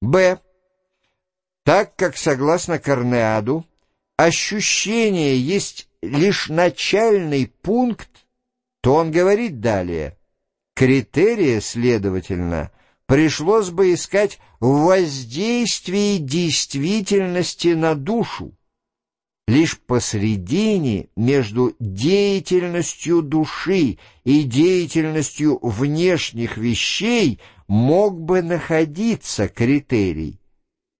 Б. Так как, согласно Корнеаду, ощущение есть лишь начальный пункт, то он говорит далее. Критерия, следовательно, пришлось бы искать в воздействии действительности на душу. Лишь посредине между деятельностью души и деятельностью внешних вещей мог бы находиться критерий.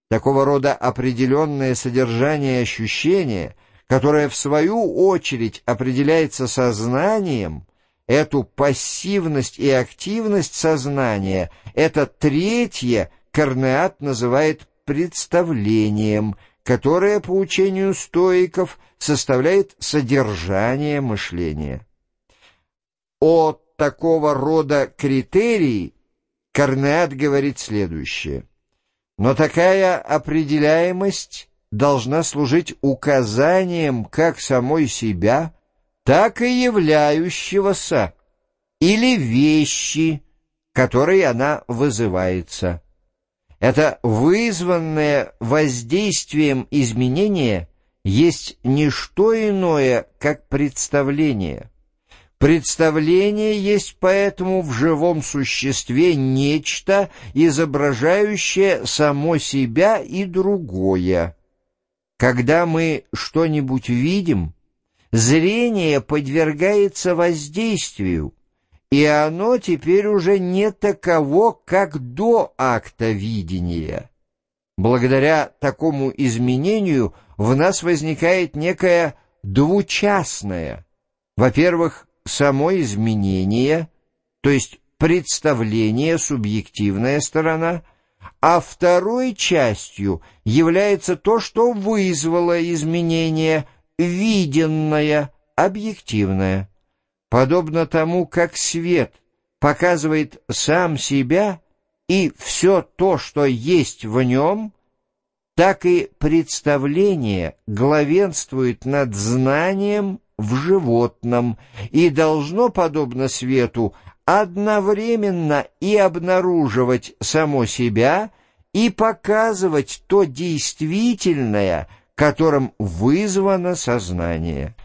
Такого рода определенное содержание ощущения, которое в свою очередь определяется сознанием, эту пассивность и активность сознания, это третье Корнеат называет представлением, которое, по учению стоиков, составляет содержание мышления. О такого рода критерии Корнеат говорит следующее. Но такая определяемость должна служить указанием как самой себя, так и являющегося, или вещи, которой она вызывается. Это вызванное воздействием изменение есть не что иное, как представление. Представление есть поэтому в живом существе нечто, изображающее само себя и другое. Когда мы что-нибудь видим, зрение подвергается воздействию, и оно теперь уже не таково, как до акта видения. Благодаря такому изменению в нас возникает некое двучастное. Во-первых, само изменение, то есть представление, субъективная сторона, а второй частью является то, что вызвало изменение, виденное, объективное. Подобно тому, как свет показывает сам себя и все то, что есть в нем, так и представление главенствует над знанием в животном и должно, подобно свету, одновременно и обнаруживать само себя и показывать то действительное, которым вызвано сознание.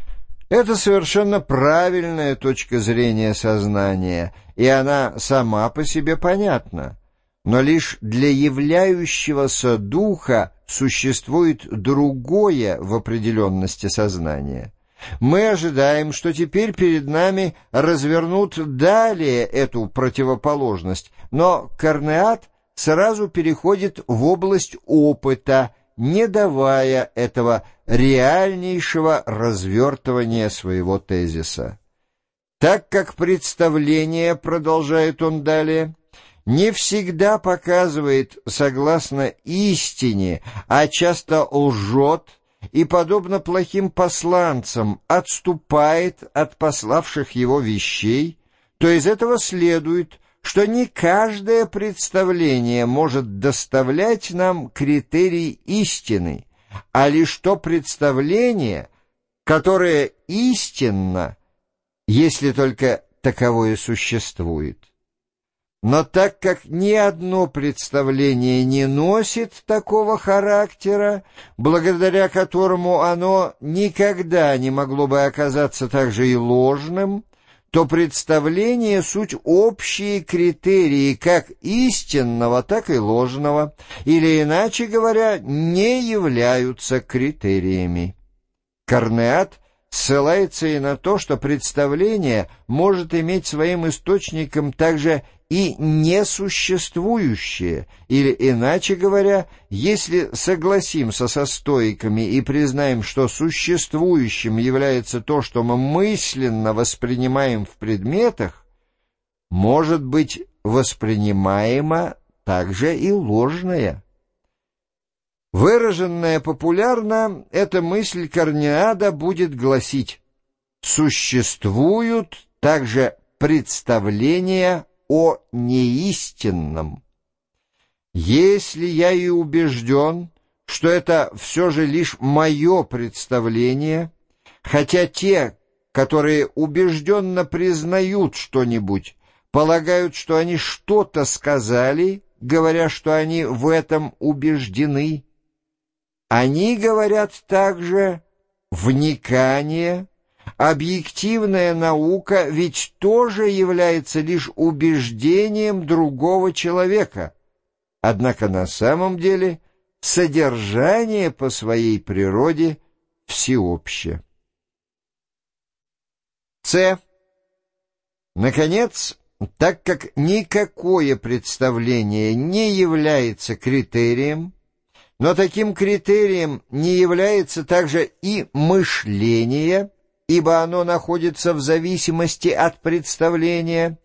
Это совершенно правильная точка зрения сознания, и она сама по себе понятна. Но лишь для являющегося духа существует другое в определенности сознания. Мы ожидаем, что теперь перед нами развернут далее эту противоположность, но Корнеат сразу переходит в область опыта, не давая этого реальнейшего развертывания своего тезиса. Так как представление, продолжает он далее, не всегда показывает согласно истине, а часто лжет, и, подобно плохим посланцам, отступает от пославших его вещей, то из этого следует, что не каждое представление может доставлять нам критерий истины, а лишь то представление, которое истинно, если только таковое существует. Но так как ни одно представление не носит такого характера, благодаря которому оно никогда не могло бы оказаться также и ложным, то представление — суть общие критерии как истинного, так и ложного, или, иначе говоря, не являются критериями. Корнеат ссылается и на то, что представление может иметь своим источником также и несуществующее, или, иначе говоря, если согласимся со стоиками и признаем, что существующим является то, что мы мысленно воспринимаем в предметах, может быть воспринимаемо также и ложное. Выраженная популярно, эта мысль Корнеада будет гласить «Существуют также представления о неистинном. Если я и убежден, что это все же лишь мое представление, хотя те, которые убежденно признают что-нибудь, полагают, что они что-то сказали говоря, что они в этом убеждены. Они говорят также «вникание», Объективная наука ведь тоже является лишь убеждением другого человека. Однако на самом деле содержание по своей природе всеобщее. С. Наконец, так как никакое представление не является критерием, но таким критерием не является также и мышление, ибо оно находится в зависимости от представления,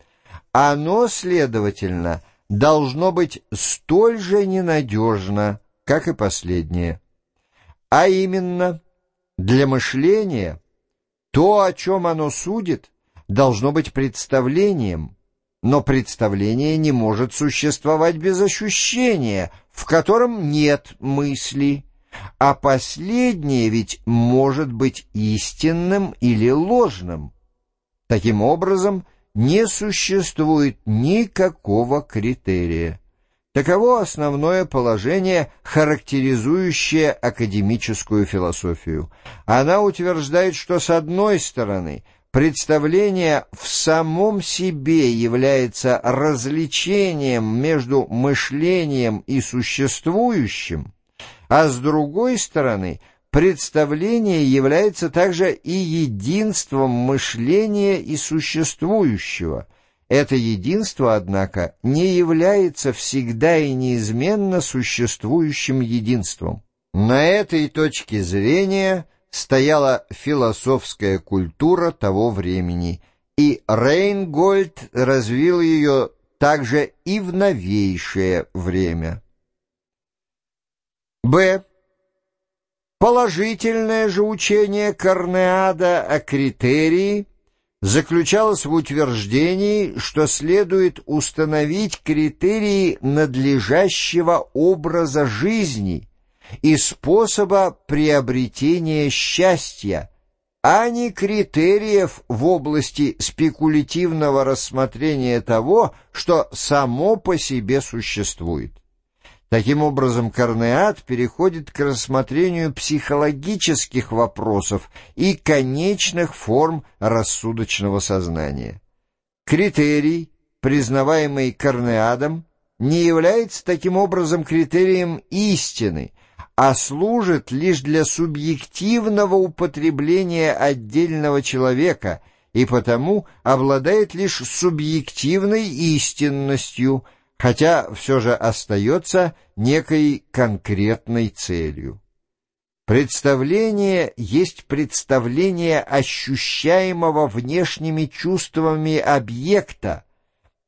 оно, следовательно, должно быть столь же ненадежно, как и последнее. А именно, для мышления то, о чем оно судит, должно быть представлением, но представление не может существовать без ощущения, в котором нет мысли, а последнее ведь может быть истинным или ложным. Таким образом, не существует никакого критерия. Таково основное положение, характеризующее академическую философию. Она утверждает, что с одной стороны представление в самом себе является развлечением между мышлением и существующим, а с другой стороны представление является также и единством мышления и существующего – это единство, однако, не является всегда и неизменно существующим единством. На этой точке зрения стояла философская культура того времени, и Рейнгольд развил ее также и в новейшее время. Б. Положительное же учение Корнеада о критерии заключалась в утверждении, что следует установить критерии надлежащего образа жизни и способа приобретения счастья, а не критериев в области спекулятивного рассмотрения того, что само по себе существует. Таким образом, Корнеат переходит к рассмотрению психологических вопросов и конечных форм рассудочного сознания. Критерий, признаваемый Корнеадом, не является таким образом критерием истины, а служит лишь для субъективного употребления отдельного человека и потому обладает лишь субъективной истинностью – хотя все же остается некой конкретной целью. Представление есть представление ощущаемого внешними чувствами объекта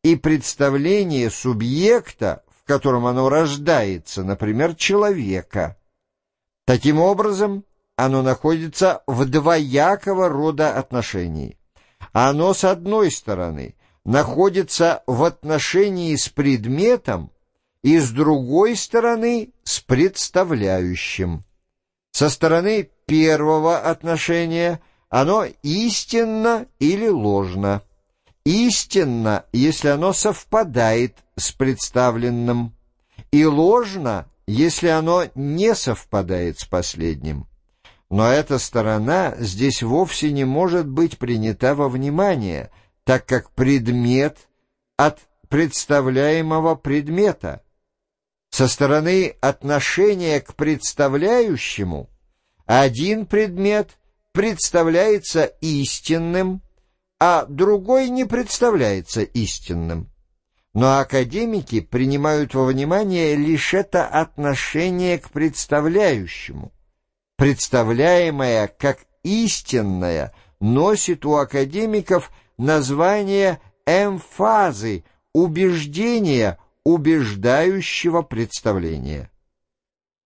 и представление субъекта, в котором оно рождается, например, человека. Таким образом, оно находится в двоякого рода отношении. Оно, с одной стороны, находится в отношении с предметом и, с другой стороны, с представляющим. Со стороны первого отношения оно истинно или ложно. Истинно, если оно совпадает с представленным, и ложно, если оно не совпадает с последним. Но эта сторона здесь вовсе не может быть принята во внимание – так как предмет от представляемого предмета. Со стороны отношения к представляющему один предмет представляется истинным, а другой не представляется истинным. Но академики принимают во внимание лишь это отношение к представляющему. Представляемое как истинное носит у академиков – название эмфазы, убеждения, убеждающего представления.